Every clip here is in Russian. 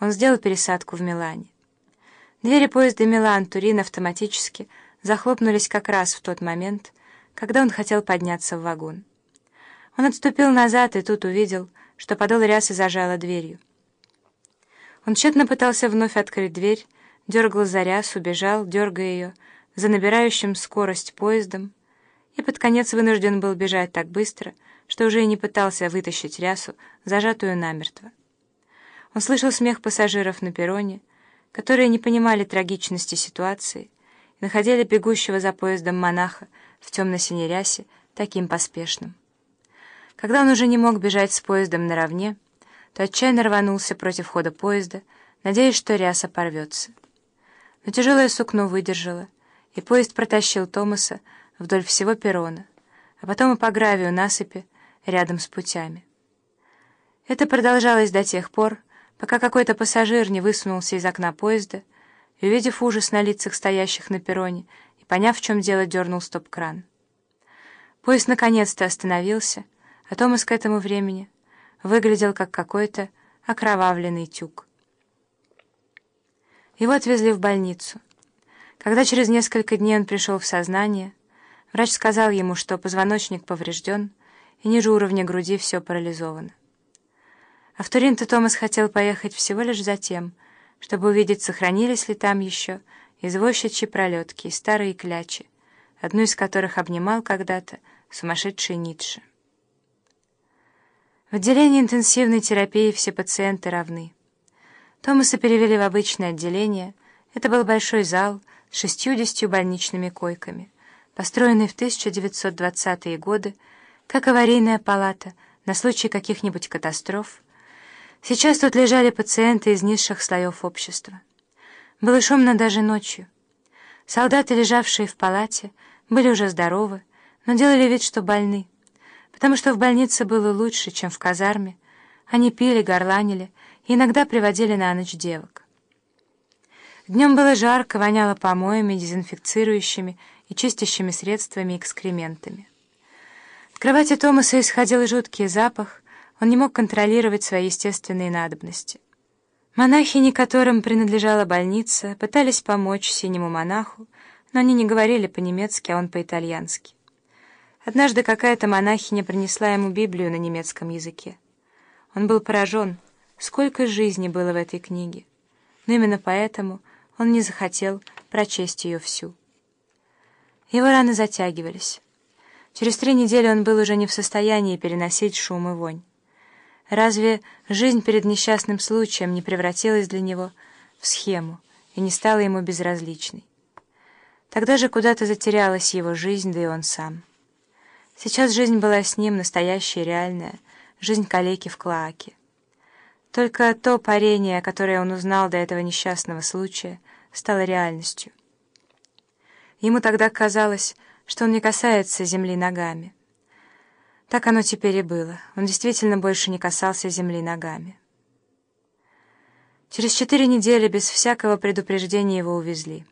он сделал пересадку в Милане. Двери поезда Милан-Турин автоматически захлопнулись как раз в тот момент, когда он хотел подняться в вагон. Он отступил назад и тут увидел, что подол рясы зажало дверью. Он тщетно пытался вновь открыть дверь, дергал за рясу, бежал, дергая ее, за набирающим скорость поездом, и под конец вынужден был бежать так быстро, что уже и не пытался вытащить рясу, зажатую намертво. Он слышал смех пассажиров на перроне, которые не понимали трагичности ситуации и находили бегущего за поездом монаха в темно-синей рясе таким поспешным. Когда он уже не мог бежать с поездом наравне, то отчаянно рванулся против хода поезда, надеясь, что ряса порвется. Но тяжелое сукно выдержало, и поезд протащил Томаса вдоль всего перрона, а потом и по гравию насыпи рядом с путями. Это продолжалось до тех пор, пока какой-то пассажир не высунулся из окна поезда и, увидев ужас на лицах стоящих на перроне и поняв, в чем дело, дернул стоп-кран. Поезд наконец-то остановился, а Томас к этому времени выглядел как какой-то окровавленный тюк. Его отвезли в больницу. Когда через несколько дней он пришел в сознание, врач сказал ему, что позвоночник поврежден, и ниже уровня груди все парализовано. А в Турин-то Томас хотел поехать всего лишь за тем, чтобы увидеть, сохранились ли там еще извозчичьи пролетки и старые клячи, одну из которых обнимал когда-то сумасшедший Ницше. В отделении интенсивной терапии все пациенты равны. Томаса перевели в обычное отделение. Это был большой зал с шестьюдесятью больничными койками, построенный в 1920-е годы как аварийная палата на случай каких-нибудь катастроф, Сейчас тут лежали пациенты из низших слоев общества. Было шумно даже ночью. Солдаты, лежавшие в палате, были уже здоровы, но делали вид, что больны, потому что в больнице было лучше, чем в казарме. Они пили, горланили и иногда приводили на ночь девок. Днем было жарко, воняло помоями, дезинфицирующими и чистящими средствами и экскрементами. От кровати Томаса исходил жуткий запах, он не мог контролировать свои естественные надобности. Монахини, которым принадлежала больница, пытались помочь синему монаху, но они не говорили по-немецки, а он по-итальянски. Однажды какая-то монахиня принесла ему Библию на немецком языке. Он был поражен, сколько жизни было в этой книге, но именно поэтому он не захотел прочесть ее всю. Его раны затягивались. Через три недели он был уже не в состоянии переносить шум и вонь. Разве жизнь перед несчастным случаем не превратилась для него в схему и не стала ему безразличной? Тогда же куда-то затерялась его жизнь, да и он сам. Сейчас жизнь была с ним настоящая реальная, жизнь калеки в клоаке. Только то парение, которое он узнал до этого несчастного случая, стало реальностью. Ему тогда казалось, что он не касается земли ногами. Так оно теперь и было. Он действительно больше не касался земли ногами. Через четыре недели без всякого предупреждения его увезли.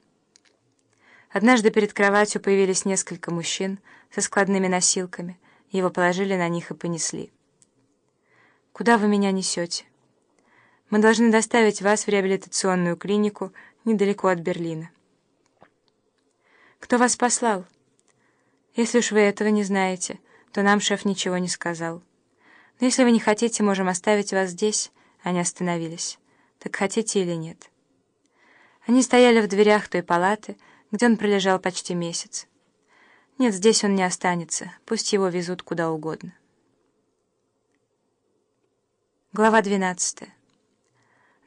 Однажды перед кроватью появились несколько мужчин со складными носилками, его положили на них и понесли. «Куда вы меня несете? Мы должны доставить вас в реабилитационную клинику недалеко от Берлина». «Кто вас послал?» «Если уж вы этого не знаете», то нам шеф ничего не сказал. Но если вы не хотите, можем оставить вас здесь. Они остановились. Так хотите или нет? Они стояли в дверях той палаты, где он пролежал почти месяц. Нет, здесь он не останется. Пусть его везут куда угодно. Глава 12.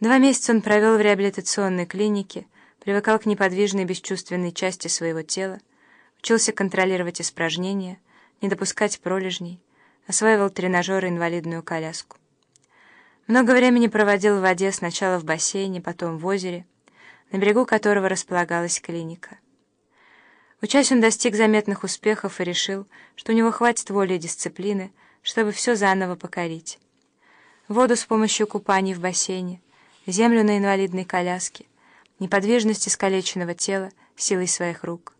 Два месяца он провел в реабилитационной клинике, привыкал к неподвижной бесчувственной части своего тела, учился контролировать испражнения — не допускать пролежней, осваивал тренажер и инвалидную коляску. Много времени проводил в воде, сначала в бассейне, потом в озере, на берегу которого располагалась клиника. Учась он достиг заметных успехов и решил, что у него хватит воли и дисциплины, чтобы все заново покорить. Воду с помощью купаний в бассейне, землю на инвалидной коляске, неподвижность искалеченного тела силой своих рук.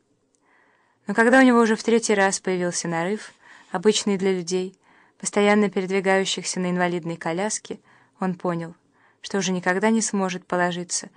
Но когда у него уже в третий раз появился нарыв, обычный для людей, постоянно передвигающихся на инвалидной коляске, он понял, что уже никогда не сможет положиться